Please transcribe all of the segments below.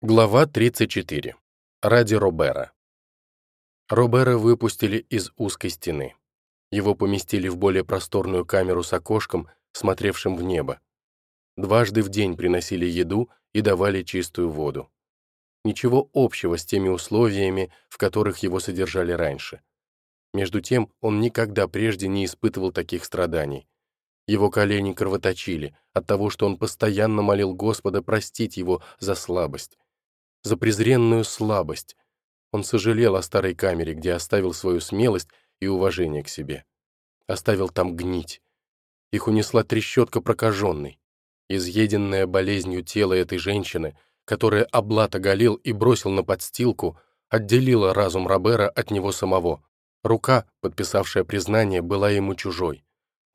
Глава 34. Ради Робера. Робера выпустили из узкой стены. Его поместили в более просторную камеру с окошком, смотревшим в небо. Дважды в день приносили еду и давали чистую воду. Ничего общего с теми условиями, в которых его содержали раньше. Между тем, он никогда прежде не испытывал таких страданий. Его колени кровоточили от того, что он постоянно молил Господа простить его за слабость за презренную слабость. Он сожалел о старой камере, где оставил свою смелость и уважение к себе. Оставил там гнить. Их унесла трещотка прокаженной. Изъеденная болезнью тело этой женщины, которая облат оголил и бросил на подстилку, отделила разум Робера от него самого. Рука, подписавшая признание, была ему чужой.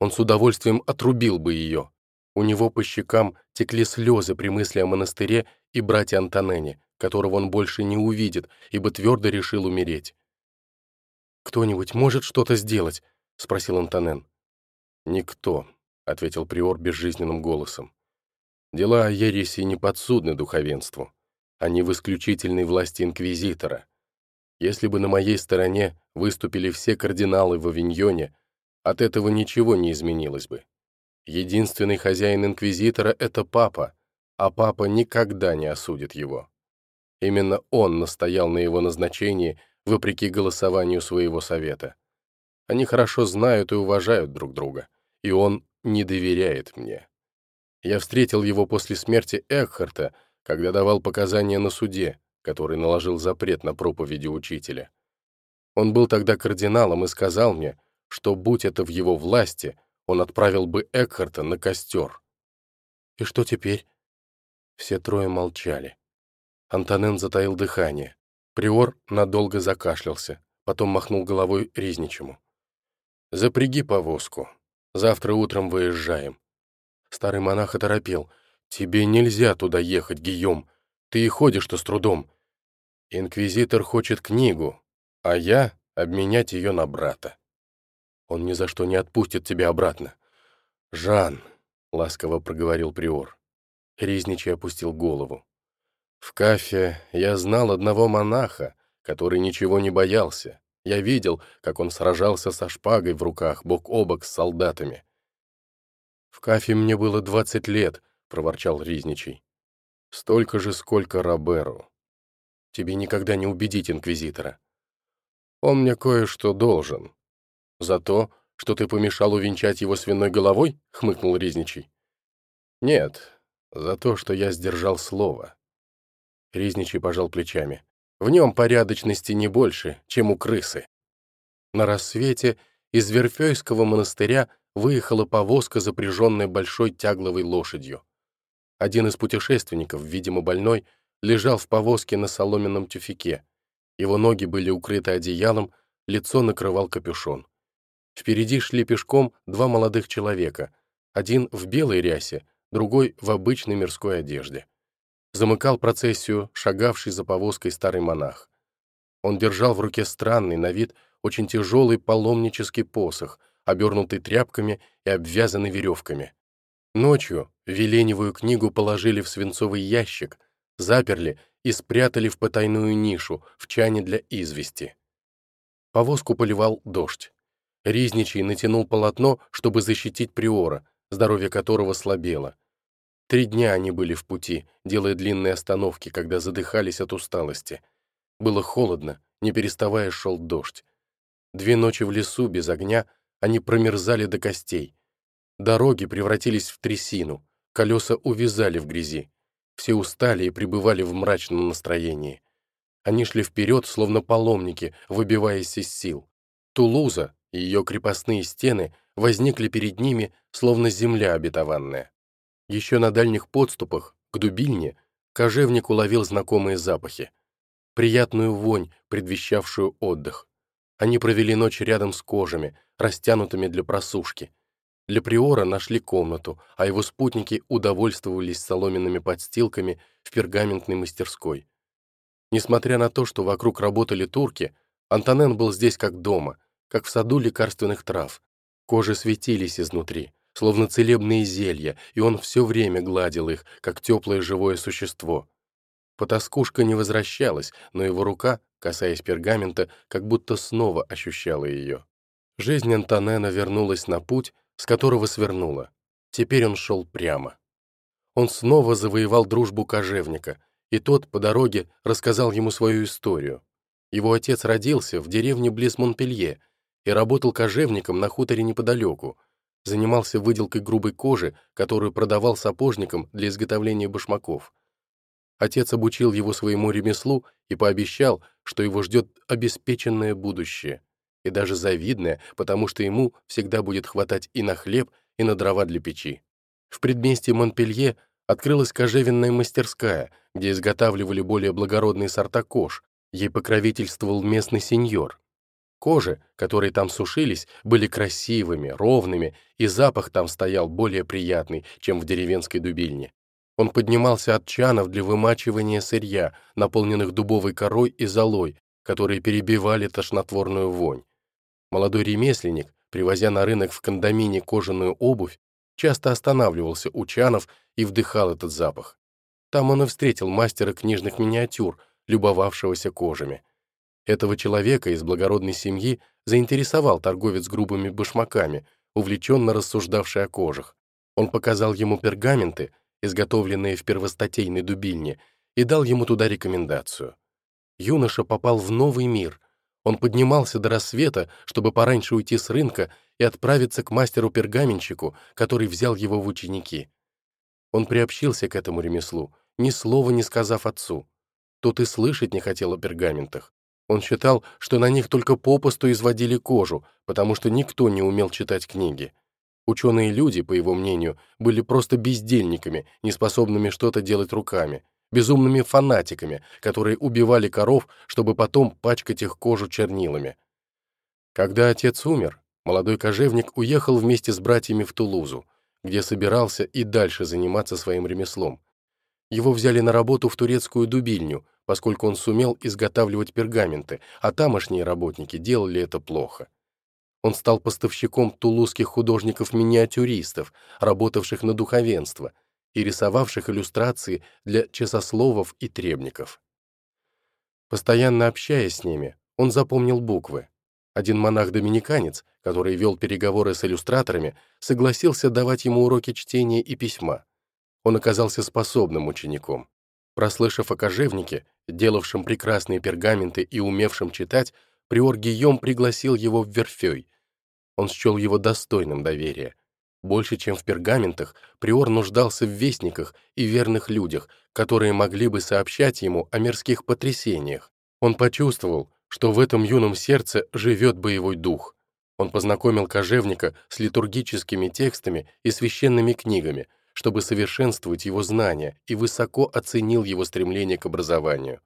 Он с удовольствием отрубил бы ее. У него по щекам текли слезы при мысли о монастыре и брате Антонене, которого он больше не увидит, ибо твердо решил умереть. «Кто-нибудь может что-то сделать?» — спросил Антонен. «Никто», — ответил приор безжизненным голосом. «Дела о ереси не подсудны духовенству. Они в исключительной власти инквизитора. Если бы на моей стороне выступили все кардиналы в Авиньоне, от этого ничего не изменилось бы. Единственный хозяин инквизитора — это папа, а папа никогда не осудит его. Именно он настоял на его назначении, вопреки голосованию своего совета. Они хорошо знают и уважают друг друга, и он не доверяет мне. Я встретил его после смерти Экхарта, когда давал показания на суде, который наложил запрет на проповеди учителя. Он был тогда кардиналом и сказал мне, что, будь это в его власти, он отправил бы Экхарта на костер. «И что теперь?» Все трое молчали. Антонен затаил дыхание. Приор надолго закашлялся, потом махнул головой Ризничему. «Запряги повозку. Завтра утром выезжаем». Старый монах оторопел. «Тебе нельзя туда ехать, Гийом. Ты и ходишь-то с трудом. Инквизитор хочет книгу, а я — обменять ее на брата. Он ни за что не отпустит тебя обратно. Жан!» — ласково проговорил Приор. Ризничий опустил голову. В Кафе я знал одного монаха, который ничего не боялся. Я видел, как он сражался со шпагой в руках, бок о бок с солдатами. «В Кафе мне было двадцать лет», — проворчал Ризничий. «Столько же, сколько Роберу. Тебе никогда не убедить инквизитора. Он мне кое-что должен. За то, что ты помешал увенчать его свиной головой?» — хмыкнул Ризничий. «Нет, за то, что я сдержал слово». Ризничий пожал плечами. В нем порядочности не больше, чем у крысы. На рассвете из Верфейского монастыря выехала повозка, запряженная большой тягловой лошадью. Один из путешественников, видимо больной, лежал в повозке на соломенном тюфике. Его ноги были укрыты одеялом, лицо накрывал капюшон. Впереди шли пешком два молодых человека, один в белой рясе, другой в обычной мирской одежде замыкал процессию шагавший за повозкой старый монах. Он держал в руке странный, на вид, очень тяжелый паломнический посох, обернутый тряпками и обвязанный веревками. Ночью Веленевую книгу положили в свинцовый ящик, заперли и спрятали в потайную нишу в чане для извести. Повозку поливал дождь. Ризничий натянул полотно, чтобы защитить приора, здоровье которого слабело. Три дня они были в пути, делая длинные остановки, когда задыхались от усталости. Было холодно, не переставая шел дождь. Две ночи в лесу без огня они промерзали до костей. Дороги превратились в трясину, колеса увязали в грязи. Все устали и пребывали в мрачном настроении. Они шли вперед, словно паломники, выбиваясь из сил. Тулуза и ее крепостные стены возникли перед ними, словно земля обетованная. Еще на дальних подступах, к дубильне, кожевник уловил знакомые запахи. Приятную вонь, предвещавшую отдых. Они провели ночь рядом с кожами, растянутыми для просушки. Для приора нашли комнату, а его спутники удовольствовались соломенными подстилками в пергаментной мастерской. Несмотря на то, что вокруг работали турки, Антонен был здесь как дома, как в саду лекарственных трав. Кожи светились изнутри, словно целебные зелья, и он все время гладил их, как теплое живое существо. Потаскушка не возвращалась, но его рука, касаясь пергамента, как будто снова ощущала ее. Жизнь Антонена вернулась на путь, с которого свернула. Теперь он шел прямо. Он снова завоевал дружбу кожевника, и тот по дороге рассказал ему свою историю. Его отец родился в деревне близ Монпелье и работал кожевником на хуторе неподалеку, занимался выделкой грубой кожи, которую продавал сапожникам для изготовления башмаков. Отец обучил его своему ремеслу и пообещал, что его ждет обеспеченное будущее, и даже завидное, потому что ему всегда будет хватать и на хлеб, и на дрова для печи. В предместье Монпелье открылась кожевенная мастерская, где изготавливали более благородные сорта кож, ей покровительствовал местный сеньор. Кожи, которые там сушились, были красивыми, ровными, и запах там стоял более приятный, чем в деревенской дубильне. Он поднимался от чанов для вымачивания сырья, наполненных дубовой корой и золой, которые перебивали тошнотворную вонь. Молодой ремесленник, привозя на рынок в кондомине кожаную обувь, часто останавливался у чанов и вдыхал этот запах. Там он и встретил мастера книжных миниатюр, любовавшегося кожами. Этого человека из благородной семьи заинтересовал торговец грубыми башмаками, увлеченно рассуждавший о кожах. Он показал ему пергаменты, изготовленные в первостатейной дубильне, и дал ему туда рекомендацию. Юноша попал в новый мир. Он поднимался до рассвета, чтобы пораньше уйти с рынка и отправиться к мастеру-пергаменщику, который взял его в ученики. Он приобщился к этому ремеслу, ни слова не сказав отцу. Тот и слышать не хотел о пергаментах. Он считал, что на них только попусту изводили кожу, потому что никто не умел читать книги. Ученые люди, по его мнению, были просто бездельниками, неспособными что-то делать руками, безумными фанатиками, которые убивали коров, чтобы потом пачкать их кожу чернилами. Когда отец умер, молодой кожевник уехал вместе с братьями в Тулузу, где собирался и дальше заниматься своим ремеслом. Его взяли на работу в турецкую дубильню, поскольку он сумел изготавливать пергаменты, а тамошние работники делали это плохо. Он стал поставщиком тулузских художников-миниатюристов, работавших на духовенство и рисовавших иллюстрации для часословов и требников. Постоянно общаясь с ними, он запомнил буквы. Один монах-доминиканец, который вел переговоры с иллюстраторами, согласился давать ему уроки чтения и письма. Он оказался способным учеником. Прослышав о кожевнике, делавшем прекрасные пергаменты и умевшем читать, приор Гийом пригласил его в Верфей, он счел его достойным доверия. Больше, чем в пергаментах, Приор нуждался в вестниках и верных людях, которые могли бы сообщать ему о мирских потрясениях. Он почувствовал, что в этом юном сердце живет боевой дух. Он познакомил кожевника с литургическими текстами и священными книгами, чтобы совершенствовать его знания, и высоко оценил его стремление к образованию.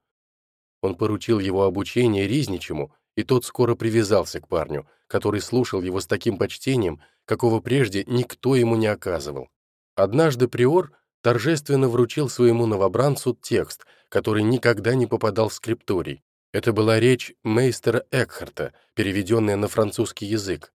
Он поручил его обучение Ризничему и тот скоро привязался к парню, который слушал его с таким почтением, какого прежде никто ему не оказывал. Однажды приор торжественно вручил своему новобранцу текст, который никогда не попадал в скрипторий. Это была речь мейстера Экхарта, переведенная на французский язык.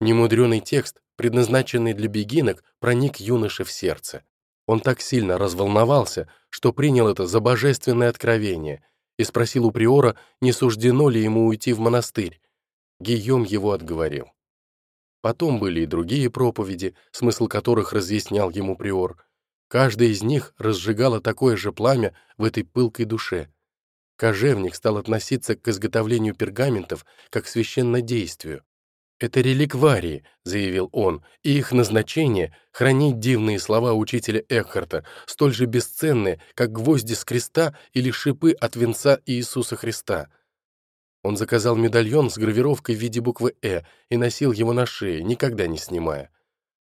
Немудренный текст, предназначенный для бегинок, проник юноше в сердце. Он так сильно разволновался, что принял это за божественное откровение — и спросил у приора, не суждено ли ему уйти в монастырь. Гийом его отговорил. Потом были и другие проповеди, смысл которых разъяснял ему приор. Каждая из них разжигала такое же пламя в этой пылкой душе. Кожевник стал относиться к изготовлению пергаментов как к священнодействию. «Это реликварии», — заявил он, «и их назначение — хранить дивные слова учителя Экхарта, столь же бесценные, как гвозди с креста или шипы от венца Иисуса Христа». Он заказал медальон с гравировкой в виде буквы «Э» и носил его на шее, никогда не снимая.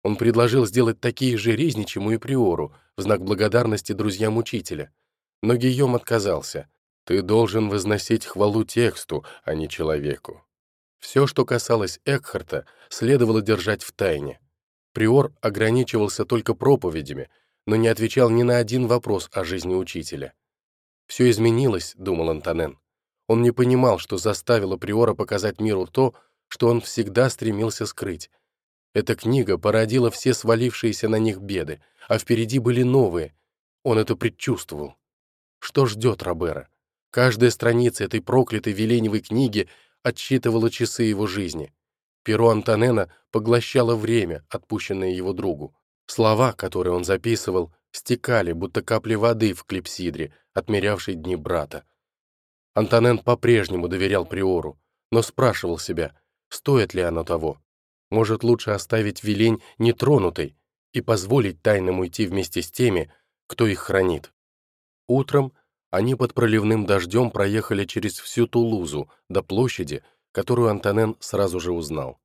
Он предложил сделать такие же резничему и приору, в знак благодарности друзьям учителя. Но Гийом отказался. «Ты должен возносить хвалу тексту, а не человеку. Все, что касалось Экхарта, следовало держать в тайне. Приор ограничивался только проповедями, но не отвечал ни на один вопрос о жизни учителя. «Все изменилось», — думал Антонен. Он не понимал, что заставило Приора показать миру то, что он всегда стремился скрыть. Эта книга породила все свалившиеся на них беды, а впереди были новые. Он это предчувствовал. что ждет Робера. Каждая страница этой проклятой Веленевой книги отсчитывала часы его жизни. Перо Антонена поглощало время, отпущенное его другу. Слова, которые он записывал, стекали, будто капли воды в клипсидре, отмерявшей дни брата. Антонен по-прежнему доверял Приору, но спрашивал себя, стоит ли оно того. Может, лучше оставить Вилень нетронутой и позволить тайнам уйти вместе с теми, кто их хранит. Утром они под проливным дождем проехали через всю Тулузу до площади, которую Антонен сразу же узнал.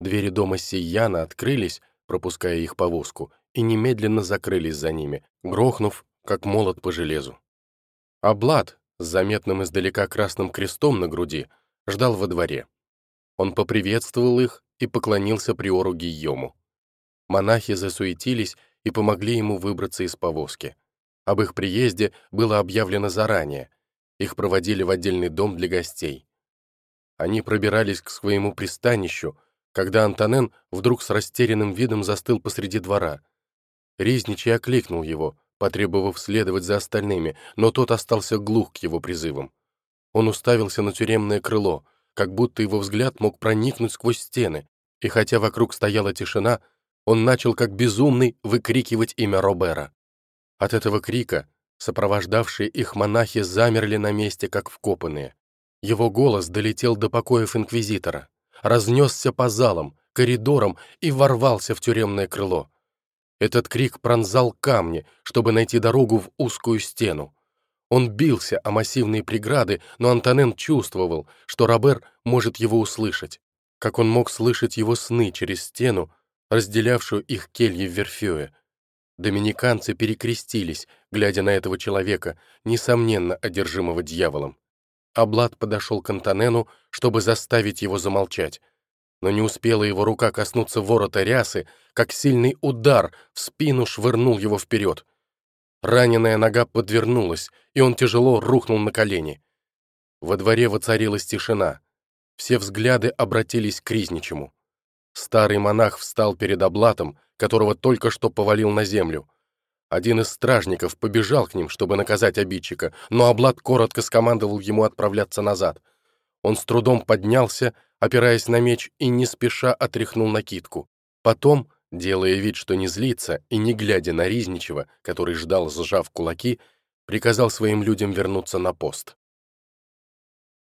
Двери дома Сияна открылись, пропуская их повозку, и немедленно закрылись за ними, грохнув, как молот по железу. А Блад, с заметным издалека красным крестом на груди, ждал во дворе. Он поприветствовал их и поклонился приору Гийому. Монахи засуетились и помогли ему выбраться из повозки. Об их приезде было объявлено заранее. Их проводили в отдельный дом для гостей. Они пробирались к своему пристанищу, когда Антонен вдруг с растерянным видом застыл посреди двора. Ризничий окликнул его, потребовав следовать за остальными, но тот остался глух к его призывам. Он уставился на тюремное крыло, как будто его взгляд мог проникнуть сквозь стены, и хотя вокруг стояла тишина, он начал как безумный выкрикивать имя Робера. От этого крика сопровождавшие их монахи замерли на месте, как вкопанные. Его голос долетел до покоев инквизитора, разнесся по залам, коридорам и ворвался в тюремное крыло. Этот крик пронзал камни, чтобы найти дорогу в узкую стену. Он бился о массивные преграды, но Антонен чувствовал, что Робер может его услышать, как он мог слышать его сны через стену, разделявшую их кельи в Верфюе. Доминиканцы перекрестились, глядя на этого человека, несомненно одержимого дьяволом. Аблад подошел к Антонену, чтобы заставить его замолчать, но не успела его рука коснуться ворота рясы, как сильный удар в спину швырнул его вперед. Раненая нога подвернулась, и он тяжело рухнул на колени. Во дворе воцарилась тишина. Все взгляды обратились к Ризничему. Старый монах встал перед облатом, которого только что повалил на землю. Один из стражников побежал к ним, чтобы наказать обидчика, но облат коротко скомандовал ему отправляться назад. Он с трудом поднялся, опираясь на меч, и не спеша отряхнул накидку. Потом, делая вид, что не злится, и не глядя на Ризничева, который ждал, сжав кулаки, приказал своим людям вернуться на пост.